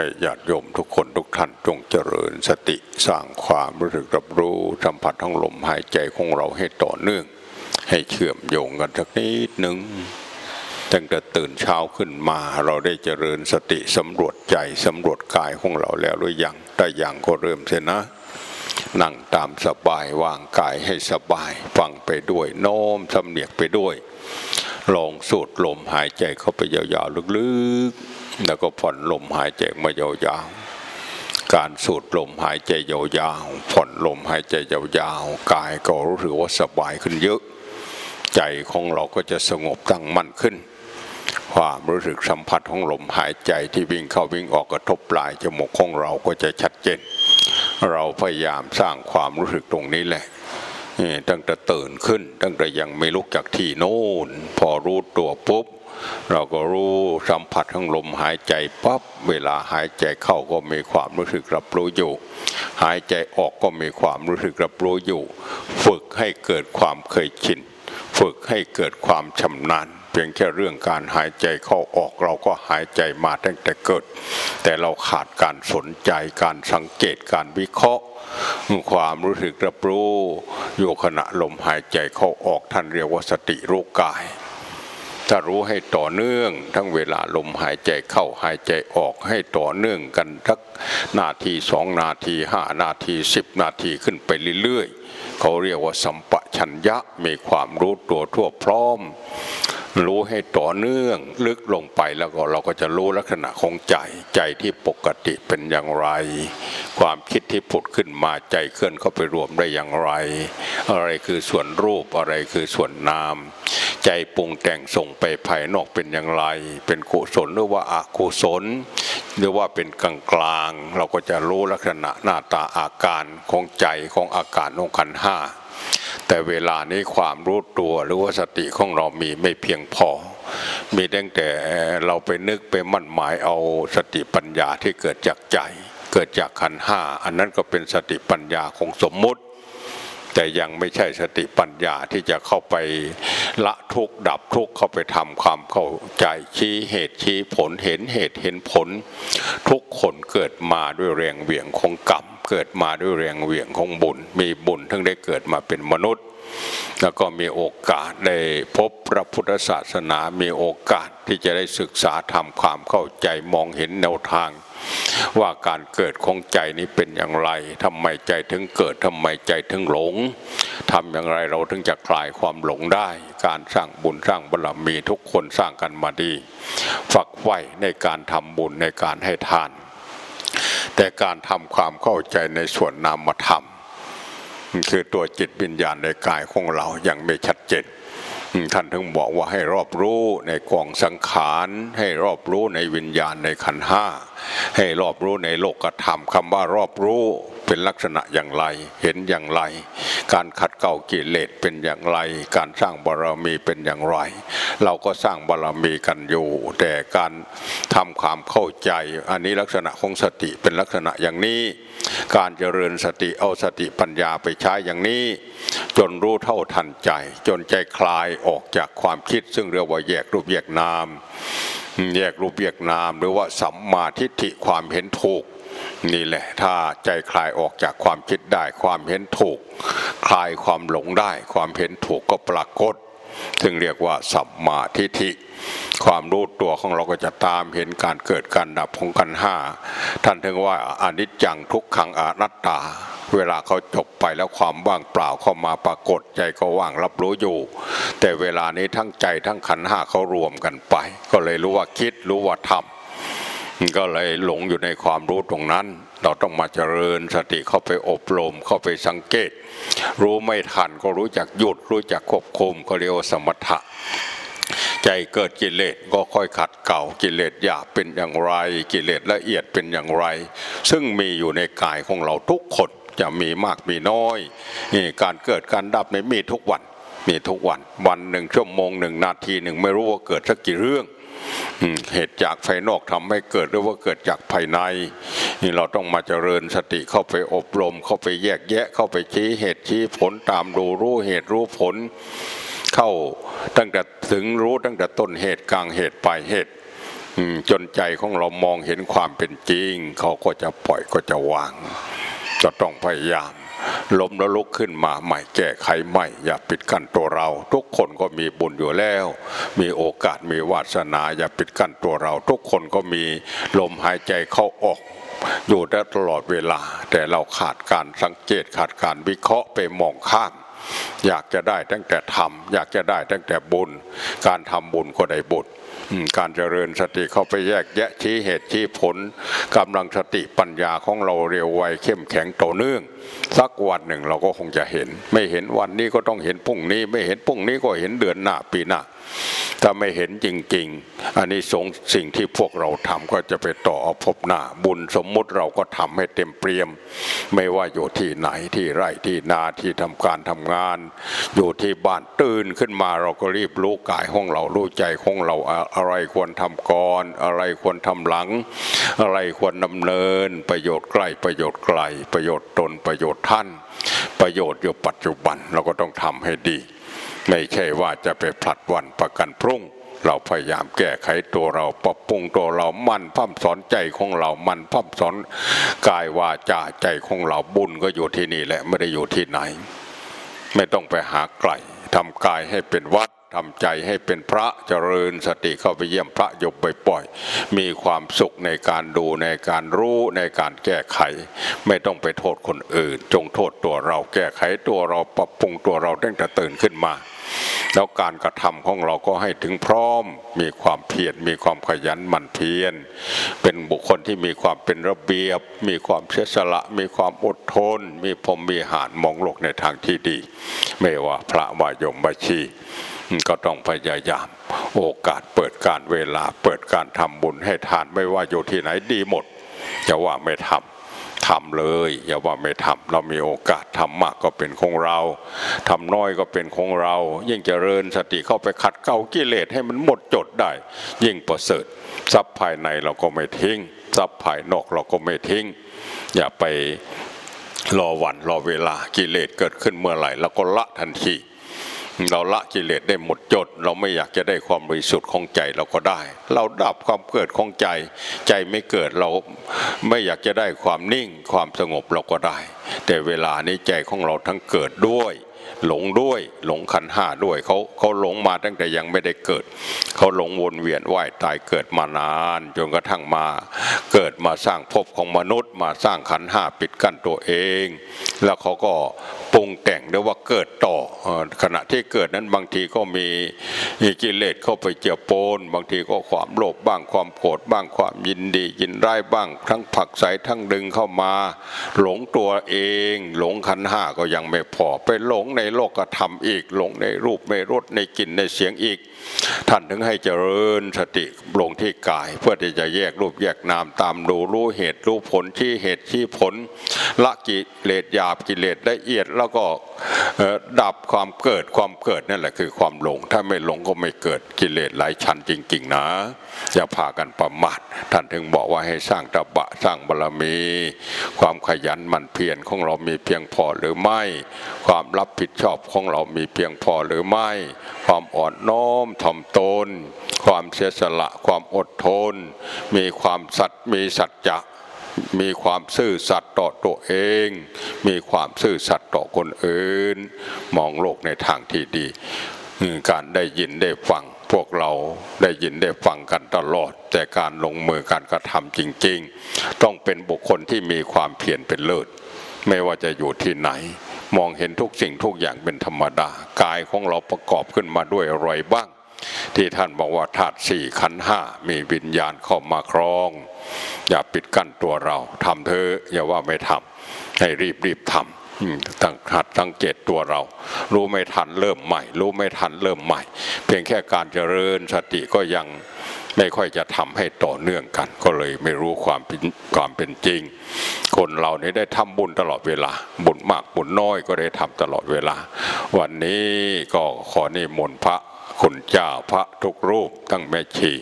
ให้ญาติโยมทุกคนทุกท่านจงเจริญสติสร้างความรู้สึกรับรู้สัมผัสทั้งลมหายใจของเราให้ต่อเนื่อง ให้เชื่อมโยงกันสักนิดหนึ่งตั้งแต่ตื่นเช้าขึ้นมาเราได้เจริญสติสำรวจใจสำรวจกายของเราแล้วหรือยังถ้ายังก็เริ่มเสียนะ นั่งตามสบายวางกายให้สบาย ฟังไปด้วยโน้มสำเนียกไปด้วย ลองสูดลมหายใจเข้าไปยาวๆลึกๆ แล้วก็ผ่อนลมหายใจมายาวๆการสูดลมหายใจยาวๆผ่อนลมหายใจยาวๆกายก็รู้สึกว่าสบายขึ้นเยอะ ใจของเราก็จะสงบตั้งมั่นขึ้น ความรู้สึกสัมผัสของลมหายใจที่วิ่งเข้าวิ่งออกกระทบปลายจมูกของเราก็จะชัดเจน เราพยายามสร้างความรู้สึกตรงนี้แหละนี่ตั้งแต่ตื่นขึ้น ตั้งแต่ยังไม่ลุกจากที่โน่นพอรู้ตัวปุ๊บ เราก็รู้สัมผัสของลมหายใจปั๊บเวลาหายใจเข้าก็มีความรู้สึกรับรู้อยู่ หายใจออกก็มีความรู้สึกรับรู้อยู่ ฝึกให้เกิดความเคยชินฝึกให้เกิดความชำนาญเพียงแค่เรื่องการหายใจเข้าออกเราก็หายใจมาตั้งแต่เกิด แต่เราขาดการสนใจการสังเกตการวิเคราะห์ ความรู้สึกรับรู้อยู่ขณะลมหายใจเข้าออกท่านเรียกว่าสติรู้กาย ถ้ารู้ให้ต่อเนื่อง ทั้งเวลาลมหายใจเข้าหายใจออกให้ต่อเนื่องกันสักนาทีสองนาทีห้านาทีสิบนาทีขึ้นไปเรื่อยๆเขาเรียกว่าสัมปชัญญะมีความรู้ตัวทั่วพร้อม รู้ให้ต่อเนื่อง ลึกลงไปแล้วก็เราก็จะรู้ลักษณะของใจใจที่ปกติเป็นอย่างไร ความคิดที่ผุดขึ้นมาใจเคลื่อนเข้าไปรวมได้อย่างไร อะไรคือส่วนรูปอะไรคือส่วนนาม ใจปรุงแต่งส่งไปภายนอกเป็นอย่างไร เป็นกุศลหรือว่าอกุศล หรือว่าเป็นกลางกลางๆเราก็จะรู้ลักษณะหน้าตาอาการของใจของอาการของขันห้าแต่เวลานี้ความรู้ตัวหรือว่าสติของเรามีไม่เพียงพอ มีตั้งแต่เราไปนึกไปมั่นหมายเอาสติปัญญาที่เกิดจากใจ เกิดจากขันห้า อันนั้นก็เป็นสติปัญญาของสมมุติ แต่ยังไม่ใช่สติปัญญาที่จะเข้าไปละทุกดับทุกเข้าไปทำความเข้าใจชี้เหตุชี้ผลเห็นเหตุเห็นผล ทุกคนเกิดมาด้วยแรงเหวี่ยงของกรรม เกิดมาด้วยแรงเหวี่ยงของบุญ มีบุญทั้งได้เกิดมาเป็นมนุษย์ แล้วก็มีโอกาสได้พบพระพุทธศาสนา มีโอกาสที่จะได้ศึกษาทำความเข้าใจมองเห็นแนวทาง ว่าการเกิดของใจนี้เป็นอย่างไรทำไมใจถึงเกิดทำไมใจถึงหลงทำอย่างไรเราถึงจะคลายความหลงได้ การสร้างบุญสร้างบารมีทุกคนสร้างกันมาดี ฝักใฝ่ในการทำบุญในการให้ทาน แต่การทำความเข้าใจในส่วนนามธรรม คือตัวจิตวิญญาณในกายของเรายังไม่ชัดเจนท่านถึงบอกว่าให้รอบรู้ในกองสังขาร ให้รอบรู้ในวิญญาณในขันห้า ให้รอบรู้ในโลกธรรมคำว่ารอบรู้เป็นลักษณะอย่างไร เห็นอย่างไร การขัดเกลากิเลสเป็นอย่างไร การสร้างบารมีเป็นอย่างไร เราก็สร้างบารมีกันอยู่ แต่การทำความเข้าใจ อันนี้ลักษณะของสติเป็นลักษณะอย่างนี้ การเจริญสติเอาสติปัญญาไปใช้อย่างนี้ จนรู้เท่าทันใจ จนใจคลายออกจากความคิดซึ่งเรียกว่าแยกรูปแยกนาม แยกรูปแยกนาม หรือว่าสัมมาทิฏฐิความเห็นถูกนี่แหละถ้าใจคลายออกจากความคิดได้ความเห็นถูก คลายความหลงได้ความเห็นถูกก็ปรากฏซึ่งเรียกว่าสัมมาทิฏฐิความรู้ตัวของเราก็จะตามเห็นการเกิดการดับของกันห้าท่านถึงว่าอนิจจังทุกขังอนัตตา เวลาเขาจบไปแล้วความว่างเปล่าเข้ามาปรากฏใจก็ว่างรับรู้อยู่ แต่เวลานี้ทั้งใจทั้งขันห้าเขารวมกันไป ก็เลยรู้ว่าคิดรู้ว่าทำก็เลยหลงอยู่ในความรู้ตรงนั้น เราต้องมาเจริญสติเข้าไปอบรมเข้าไปสังเกต รู้ไม่ทันก็รู้จักหยุด รู้จักควบคุมก็เรียกว่าสมถะใจเกิดกิเลสก็ค่อยขัดเก่ากิเลสหยาบเป็นอย่างไร กิเลสละเอียดเป็นอย่างไร ซึ่งมีอยู่ในกายของเราทุกคน จะมีมากมีน้อยการเกิดการดับในมีทุกวัน มีทุกวัน วันหนึ่งชั่วโมงหนึ่งนาทีหนึ่งไม่รู้ว่าเกิดสักกี่เรื่องเหตุจากภายนอกทำให้เกิดหรือว่าเกิดจากภายในนี่เราต้องมาเจริญสติเข้าไปอบรม เข้าไปแยกแยะ เข้าไปชี้เหตุชี้ผลตามดูรู้เหตุรู้ผล เข้าตั้งแต่ถึงรู้ตั้งแต่ต้นเหตุกลางเหตุปลายเหตุจนใจของเรามองเห็นความเป็นจริง เขาก็จะปล่อยก็จะวาง จะต้องพยายามล้มแล้วลุกขึ้นมาใหม่แก้ไขใหม่อย่าปิดกั้นตัวเรา ทุกคนก็มีบุญอยู่แล้ว มีโอกาสมีวาสนา อย่าปิดกั้นตัวเรา ทุกคนก็มีลมหายใจเข้าออกอยู่ได้ตลอดเวลา แต่เราขาดการสังเกตขาดการวิเคราะห์ไปมองข้ามอยากจะได้ตั้งแต่ทำอยากจะได้ตั้งแต่บุญ การทำบุญก็ได้บุญ การเจริญสติเข้าไปแยกแยะชี้เหตุชี้ผลกำลังสติปัญญาของเราเร็วไวเข้มแข็งต่อเนื่อง สักวันหนึ่งเราก็คงจะเห็น ไม่เห็นวันนี้ก็ต้องเห็นพรุ่งนี้ ไม่เห็นพรุ่งนี้ก็เห็นเดือนหน้าปีหน้าถ้าไม่เห็นจริง ๆ อันนี้สงสิ่งที่พวกเราทำก็จะไปต่อเอาพบหน้า บุญสมมุติเราก็ทำให้เต็มเปี่ยม ไม่ว่าอยู่ที่ไหนที่ไร่ที่นาที่ทำการทำงาน อยู่ที่บ้านตื่นขึ้นมาเราก็รีบรู้กายของเรารู้ใจของเราอะไรควรทำก่อน อะไรควรทำหลัง อะไรควรดำเนิน ประโยชน์ใกล้ประโยชน์ไกล ประโยชน์ตนประโยชน์ท่าน ประโยชน์อยู่ปัจจุบันเราก็ต้องทำให้ดี ไม่ใช่ว่าจะไปผลัดวันประกันพรุ่งเราพยายามแก้ไขตัวเราปรับปรุงตัวเรามันพัฒสอนใจของเรา มันพัฒสอนกายวาจาใจของเราบุญก็อยู่ที่นี่แหละไม่ได้อยู่ที่ไหน ไม่ต้องไปหาไกลทำกายให้เป็นวัด ทำใจให้เป็นพระเจริญสติเข้าไปเยี่ยมพระยบปล่อยมีความสุขในการดูในการรู้ในการแก้ไข ไม่ต้องไปโทษคนอื่น จงโทษตัวเราแก้ไขตัวเราปรับปรุงตัวเราตั้งแต่ตื่นขึ้นมาแล้วการกระทำของเราก็ให้ถึงพร้อม มีความเพียรมีความขยันหมั่นเพียรเป็นบุคคลที่มีความเป็นระเบียบ มีความเสียสละ มีความอดทน มีพรมมีหารมองโลกในทางที่ดี ไม่ว่าพระวายมบัชี ก็ต้องพยายาม โอกาสเปิดการเวลาเปิดการทำบุญให้ทานไม่ว่าอยู่ที่ไหนดีหมดจะว่าไม่ทำทำเลย อย่าว่าไม่ทำเรามีโอกาสทำมากก็เป็นของเราทำน้อยก็เป็นของเรา ยิ่งเจริญสติเข้าไปขัดเกลากิเลสให้มันหมดจดได้ ยิ่งประเสริฐทรัพย์ภายในเราก็ไม่ทิ้งทรัพย์ภายนอกเราก็ไม่ทิ้ง อย่าไปรอวันรอเวลากิเลสเกิดขึ้นเมื่อไหร่เราก็ละทันที เราละกิเลสได้หมดจด เราไม่อยากจะได้ความบริสุทธิ์ของใจเราก็ได้ เราดับความเกิดของใจ ใจไม่เกิดเราไม่อยากจะได้ความนิ่งความสงบเราก็ได้ แต่เวลานี้ใจของเราทั้งเกิดด้วยหลงด้วยหลงขันห้าด้วยเขาเขาหลงมาตั้งแต่ยังไม่ได้เกิด เขาหลงวนเวียนว่ายตายเกิดมานานจนกระทั่งมา เกิดมาสร้างภพของมนุษย์ มาสร้างขันห้าปิดกั้นตัวเอง แล้วเขาก็ป งแต่งได้ว่าเกิดต่อขณะที่เกิดนั้นบางทีก็มีกิเลสเข้าไปเจียวโปนบางทีก็ความโลภบ้างความโกรธบ้างความยินดียินร้ายบ้าง ทั้งผักใสทั้งดึงเข้ามา หลงตัวเอง หลงขันห้าก็ยังไม่พอไปหลงในโลกธรรมอีก หลงในรูปในรสในกลิ่นในเสียงอีก ท่านถึงให้เจริญสติลงที่กาย เพื่อที่จะแยกรูปแยกนามตามดูรู้เหตุรู้ผลที่เหตุที่ผลละกิเลสหยาบกิเลสละเอียดแล้วก็ดับความเกิดความเกิดนั่นแหละคือความหลง ถ้าไม่หลงก็ไม่เกิดกิเลสหลายชั้นจริง ๆ นะอย่าพากันประมาทท่านถึงบอกว่าให้สร้างตบะสร้างบารมี ความขยันมันเพียรของเรามีเพียงพอหรือไม่ ความรับผิดชอบของเรามีเพียงพอหรือไม่ ความอ่อนน้อมถ่อมตน ความเสียสละความอดทน มีความสัตย์มีสัจจะ มีความซื่อสัตย์ต่อตัวเอง มีความซื่อสัตย์ต่อคนอื่น มองโลกในทางที่ดีการได้ยินได้ฟังพวกเราได้ยินได้ฟังกันตลอด แต่การลงมือการกระทำจริง ๆ ต้องเป็นบุคคลที่มีความเพียรเป็นเลิศ ไม่ว่าจะอยู่ที่ไหน มองเห็นทุกสิ่งทุกอย่างเป็นธรรมดากายของเราประกอบขึ้นมาด้วยอะไรบ้าง ที่ท่านบอกว่าธาตุสี่ขันห้ามีวิญญาณเข้ามาครอง อย่าปิดกั้นตัวเราทำเธออย่าว่าไม่ทำให้รีบรีบทำตั้งหัดสังเกตตัวเรา รู้ไม่ทันเริ่มใหม่ รู้ไม่ทันเริ่มใหม่ เพียงแค่การเจริญสติก็ยังไม่ค่อยจะทำให้ต่อเนื่องกัน ก็เลยไม่รู้ความความเป็นจริง คนเรานี่ได้ทำบุญตลอดเวลา บุญมากบุญน้อยก็ได้ทำตลอดเวลา วันนี้ก็ขอนิมนต์พระ คุณเจ้าพระทุกรูปทั้งแม่ชี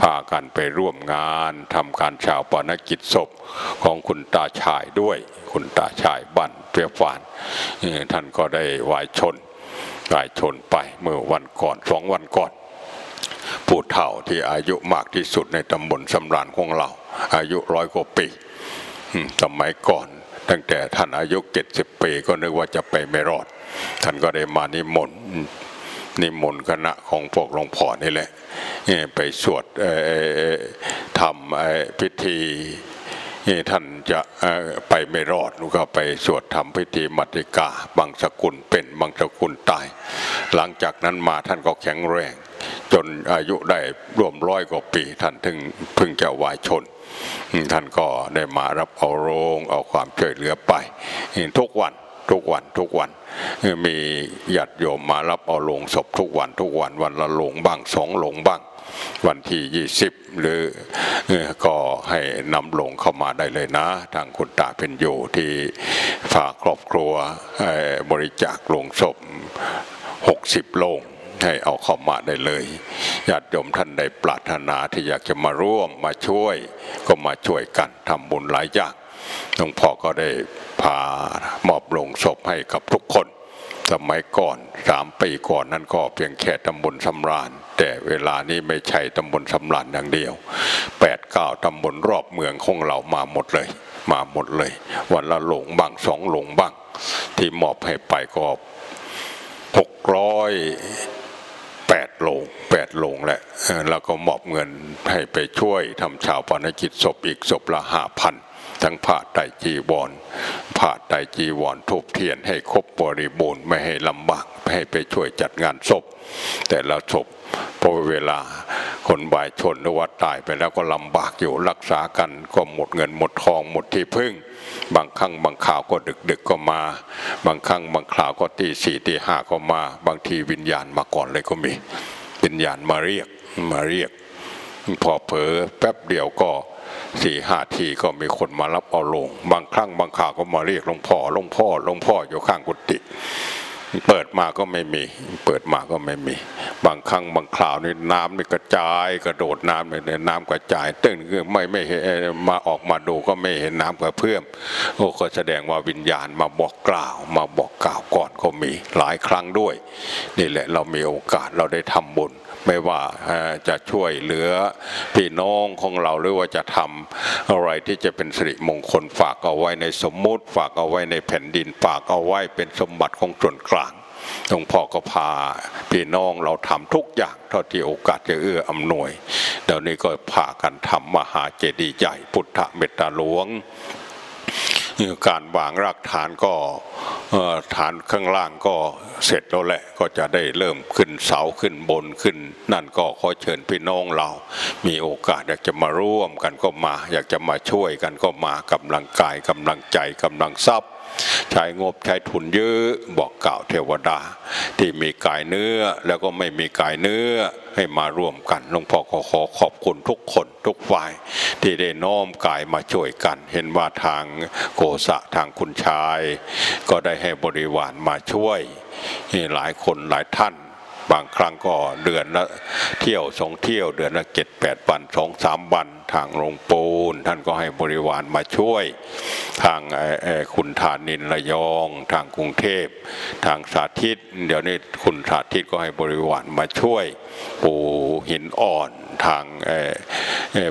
พากันไปร่วมงานทำการชาวปนกิจศพของคุณตาชายด้วย คุณตาชายบันเปียฟานท่านก็ได้วายชนวายชนไปเมื่อวันก่อนสองวันก่อนผู้เฒ่าที่อายุมากที่สุดในตำบลสำรานของเรา อายุร้อยกว่าปีสมัยก่อน ตั้งแต่ท่านอายุเจ็ดสิบปีก็นึกว่าจะไปไม่รอด ท่านก็ได้มานิมนต์ นิมนต์คณะของพวกหลวงพ่อนี่แหละไปสวดทำพิธีท่านจะไปไม่รอดก็ไปสวดทำพิธีมัติกาบางสกุลเป็นบางสกุลตาย หลังจากนั้นมาท่านก็แข็งแรง จนอายุได้รวมร้อยกว่าปี ท่านถึงเพิ่งจะวายชน ท่านก็ได้มารับเอาโรงเอาความช่วยเหลือไปทุกวัน ทุกวันทุกวัน มีญาติโยมมารับเอาลงศพทุกวันทุกวันวันละโลงบ้างสองโลงบ้าง วันที่ยี่สิบหรือก็ให้นำลงเข้ามาได้เลยนะ ทางคุณตาเป็นอยู่ที่ฝากครอบครัวบริจาคลงศพหกสิบโลงให้เอาเข้ามาได้เลยญาติโยมท่านใดปรารถนาที่อยากจะมาร่วมมาช่วย ก็มาช่วยกันทำบุญหลายอย่าง หลวงพ่อก็ได้พามอบลงศพให้กับทุกคน สมัยก่อนสามปีก่อนนั้นก็เพียงแค่ตำบลสำราญ แต่เวลานี้ไม่ใช่ตำบลสำราญอย่างเดียวแปดเก้าตำบลรอบเมืองของเรามาหมดเลย มาหมดเลย วันละหลงบ้างสองหลงบ้าง ที่มอบให้ไปก็หกร้อยแปดโลงแปดโลงแหละแล้วก็มอบเงินให้ไปช่วยทำชาวปนกิจศพอีกศพละห้าพัน ทั้งผ้าไตจีวรผ้าไตจีวรทุบเทียนให้ครบบริบูรณ์ไม่ให้ลำบากให้ไปช่วยจัดงานศพ แต่ละศพพอเวลาคนบายชนหรือว่าตายไปแล้วก็ลำบากอยู่รักษากันก็หมดเงินหมดทองหมดที่พึ่ง บางครั้งบางข่าวก็ดึกๆกก็มา บางครั้งบางข่าวก็ตีสี่ตีห้าก็มา บางทีวิญญาณมาก่อนเลยก็มีวิญญาณมาเรียกมาเรียก พอเผลอแป๊บเดียวก็ สี่ห้าทีก็มีคนมารับเอาลง บางครั้งบางข่าวก็มาเรียกหลวงพ่อหลวงพ่อหลวงพ่ออยู่ข้างกุฏิเปิดมาก็ไม่มี เปิดมาก็ไม่มี บางครั้งบางคราวนี่น้ำนี่กระจายกระโดดน้ำเลยน้ำกระจายตึ้งไม่ไม่เห็นมาออกมาดูก็ไม่เห็นน้ำกระเพื่อมโอ้ก็แสดงว่าวิญญาณมาบอกกล่าว มาบอกกล่าวก่อนก็มีหลายครั้งด้วย นี่แหละเรามีโอกาสเราได้ทำบุญ ไม่ว่าจะช่วยเหลือพี่น้องของเราหรือว่าจะทำอะไรที่จะเป็นสิริมงคลฝากเอาไว้ในสมมุติ ฝากเอาไว้ในแผ่นดินฝากเอาไว้เป็นสมบัติของส่วนกลางหลวงพ่อก็พาพี่น้องเราทำทุกอย่างเท่าที่โอกาสจะเอื้ออำนวย เดี๋ยวนี้ก็พากันทำมหาเจดีย์ใหญ่พุทธเมตตาหลวง การวางรากฐานก็ฐานข้างล่างก็เสร็จแล้วแหละก็จะได้เริ่มขึ้นเสาขึ้นบนขึ้น นั่นก็ขอเชิญพี่น้องเรา มีโอกาสอยากจะมาร่วมกันก็มา อยากจะมาช่วยกันก็มากำลังกายกำลังใจกำลังทรัพย์ ใช้งบใช้ทุนเยอะบอกกล่าวเทวดา ที่มีกายเนื้อแล้วก็ไม่มีกายเนื้อให้มาร่วมกันหลวงพ่อขอขอขอบคุณทุกคนทุกฝ่าย ที่ได้น้อมกายมาช่วยกัน เห็นว่าทางโกสะทางคุณชาย ก็ได้ให้บริวารมาช่วยหลายคนหลายท่าน บางครั้งก็เดือนละเที่ยวสองเที่ยวเดือนละเจ็ดแปดวันสองสามวันทางโรงปูน ท่านก็ให้บริวารมาช่วย ทางคุณธานินระยอง ทางกรุงเทพ ทางสาธิต เดี๋ยวนี้คุณสาธิตก็ให้บริวารมาช่วย ปูหินอ่อนทาง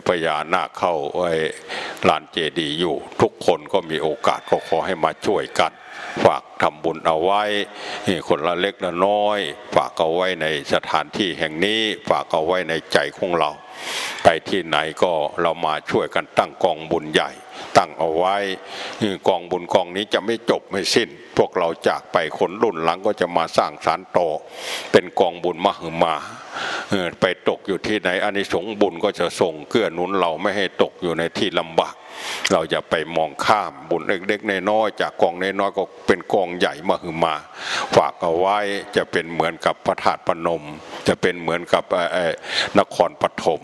พญานาคเข้าลานเจดีย์อยู่ ทุกคนก็มีโอกาสก็ขอให้มาช่วยกัน ฝากทำบุญเอาไว้ คนละเล็กละน้อย ฝากเอาไว้ในสถานที่แห่งนี้ ฝากเอาไว้ในใจของเรา ไปที่ไหนก็เรามาช่วยกันตั้งกองบุญใหญ่ ตั้งเอาไว้กองบุญกองนี้จะไม่จบไม่สิ้น พวกเราจากไปคนรุ่นหลังก็จะมาสร้างสารต่อเป็นกองบุญมหึมาไปตกอยู่ที่ไหนอันนี้สงบุญก็จะส่งเกื้อหนุนเราไม่ให้ตกอยู่ในที่ลำบาก เราจะไปมองข้ามบุญเล็กๆน้อยๆจากกองน้อยๆก็เป็นกองใหญ่มาหึมา ฝากเอาไว้จะเป็นเหมือนกับพระธาตุพนม จะเป็นเหมือนกับนครปฐม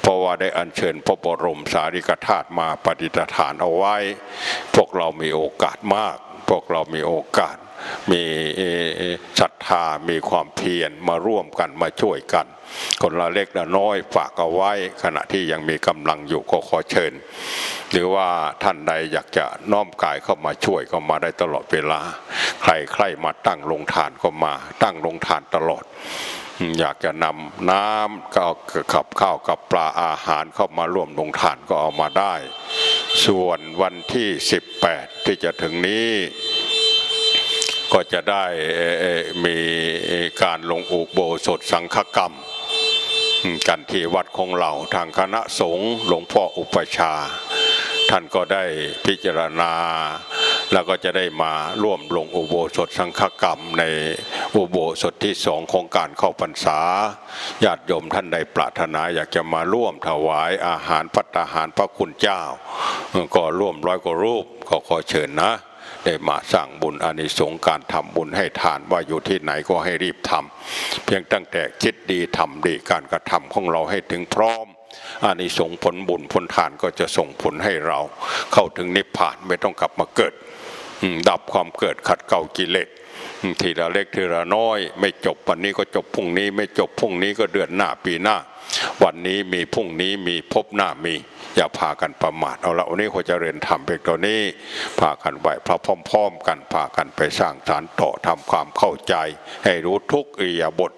เพราะว่าได้อัญเชิญพระบรมสารีริกธาตุมาปฏิฐานเอาไว้ พวกเรามีโอกาสมาก พวกเรามีโอกาส มีศรัทธามีความเพียรมาร่วมกันมาช่วยกัน คนละเล็กละน้อยฝากเอาไว้ขณะที่ยังมีกำลังอยู่ก็ขอเชิญ หรือว่าท่านใดอยากจะน้อมกายเข้ามาช่วยก็มาได้ตลอดเวลา ใครใครมาตั้งลงทานก็มา ตั้งลงทานตลอดอยากจะนำน้ำก็เอากับข้าวกับปลาอาหารเข้ามาร่วมลงทานก็เอามาได้ ส่วนวันที่ 18 ที่จะถึงนี้ ก็จะได้มีการลงอุโบสถสังฆกรรม กันที่วัดของเราทางคณะสงฆ์หลวงพ่ออุปชา ท่านก็ได้พิจารณา แล้วก็จะได้มาร่วมลงอุโบสถสังฆกรรมในอุโบสถที่สองของการเข้าพรรษาญาติโยมท่านใดปรารถนาอยากจะมาร่วมถวายอาหารพัตตาหารพระคุณเจ้า ก็ร่วมร้อยกว่ารูปก็ขอเชิญนะ ได้มาสร้างบุญอานิสงส์การทำบุญให้ทานว่าอยู่ที่ไหนก็ให้รีบทำเพียงตั้งแต่คิดดีทำดีการกระทำของเราให้ถึงพร้อมอานิสงส์ผลบุญผลทานก็จะส่งผลให้เรา เข้าถึงนิพพานไม่ต้องกลับมาเกิด ดับความเกิดขัดเกลากิเลส ทีละเล็กทีละน้อย ไม่จบวันนี้ก็จบพรุ่งนี้ ไม่จบพรุ่งนี้ก็เดือนหน้าปีหน้า วันนี้มีพรุ่งนี้มีพบหน้ามี อย่าพากันประมาทเอาละวันนี้ขอเจริญธรรมเพียงตัวนี้พากันไหวพระพร้อมๆกันพากันไปสร้างฐานต่อทำความเข้าใจ ให้รู้ทุกอิยาบท